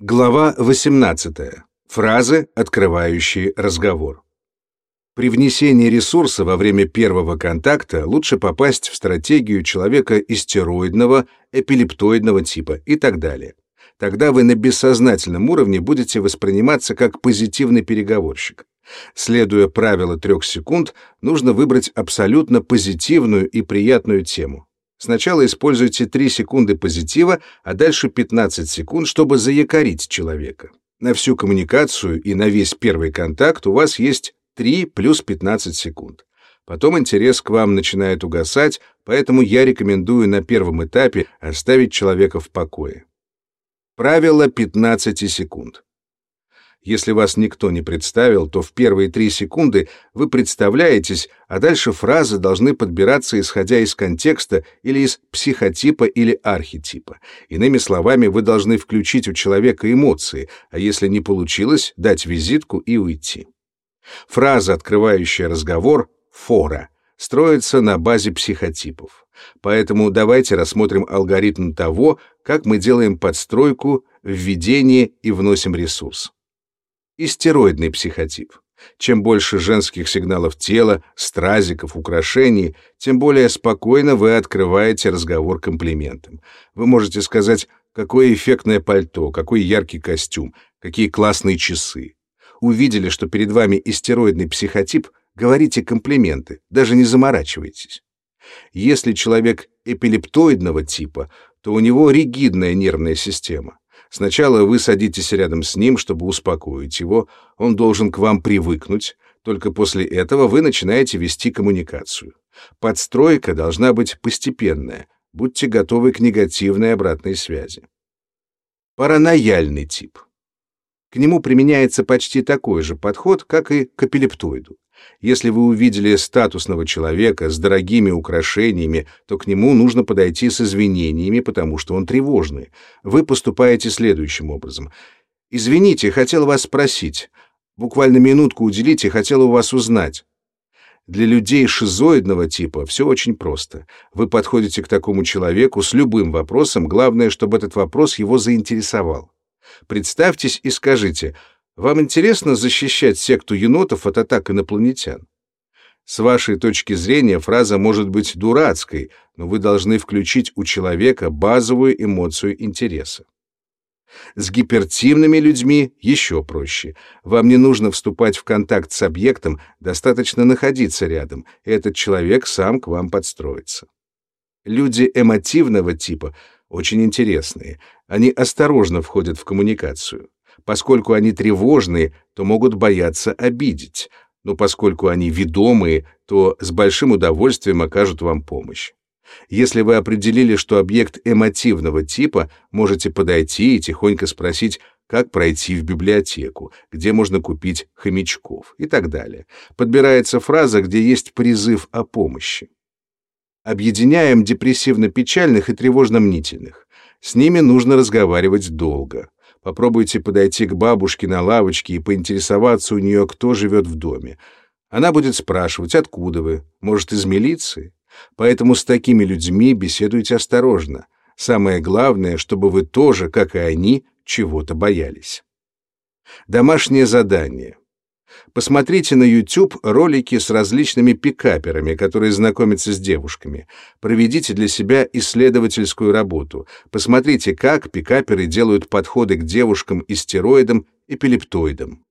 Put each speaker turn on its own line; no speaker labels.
Глава 18. Фразы, открывающие разговор. При внесении ресурса во время первого контакта лучше попасть в стратегию человека истероидного, эпилептоидного типа и так далее. Тогда вы на бессознательном уровне будете восприниматься как позитивный переговорщик. Следуя правилу трех секунд, нужно выбрать абсолютно позитивную и приятную тему. Сначала используйте 3 секунды позитива, а дальше 15 секунд, чтобы заякорить человека. На всю коммуникацию и на весь первый контакт у вас есть 3 плюс 15 секунд. Потом интерес к вам начинает угасать, поэтому я рекомендую на первом этапе оставить человека в покое. Правило 15 секунд. Если вас никто не представил, то в первые три секунды вы представляетесь, а дальше фразы должны подбираться исходя из контекста или из психотипа или архетипа. Иными словами, вы должны включить у человека эмоции, а если не получилось, дать визитку и уйти. Фраза, открывающая разговор, фора, строится на базе психотипов. Поэтому давайте рассмотрим алгоритм того, как мы делаем подстройку, введение и вносим ресурс и стероидный психотип. Чем больше женских сигналов тела, стразиков, украшений, тем более спокойно вы открываете разговор комплиментом. Вы можете сказать, какое эффектное пальто, какой яркий костюм, какие классные часы. Увидели, что перед вами истероидный психотип, говорите комплименты, даже не заморачивайтесь. Если человек эпилептоидного типа, то у него ригидная нервная система. Сначала вы садитесь рядом с ним, чтобы успокоить его, он должен к вам привыкнуть, только после этого вы начинаете вести коммуникацию. Подстройка должна быть постепенная, будьте готовы к негативной обратной связи. Паранояльный тип. К нему применяется почти такой же подход, как и к эпилептоиду. Если вы увидели статусного человека с дорогими украшениями, то к нему нужно подойти с извинениями, потому что он тревожный. Вы поступаете следующим образом. «Извините, хотел вас спросить. Буквально минутку уделите, хотел у вас узнать». Для людей шизоидного типа все очень просто. Вы подходите к такому человеку с любым вопросом, главное, чтобы этот вопрос его заинтересовал. Представьтесь и скажите – вам интересно защищать секту енотов от атак инопланетян? С вашей точки зрения фраза может быть дурацкой, но вы должны включить у человека базовую эмоцию интереса. С гипертивными людьми еще проще. Вам не нужно вступать в контакт с объектом, достаточно находиться рядом, и этот человек сам к вам подстроится. Люди эмотивного типа очень интересные. Они осторожно входят в коммуникацию. Поскольку они тревожные, то могут бояться обидеть, но поскольку они ведомые, то с большим удовольствием окажут вам помощь. Если вы определили, что объект эмотивного типа, можете подойти и тихонько спросить, как пройти в библиотеку, где можно купить хомячков и так далее. Подбирается фраза, где есть призыв о помощи. Объединяем депрессивно-печальных и тревожно-мнительных. С ними нужно разговаривать долго. Попробуйте подойти к бабушке на лавочке и поинтересоваться у нее, кто живет в доме. Она будет спрашивать, откуда вы, может, из милиции? Поэтому с такими людьми беседуйте осторожно. Самое главное, чтобы вы тоже, как и они, чего-то боялись. Домашнее задание. Посмотрите на YouTube ролики с различными пикаперами, которые знакомятся с девушками. Проведите для себя исследовательскую работу. Посмотрите, как пикаперы делают подходы к девушкам и стероидам, эпилептоидам.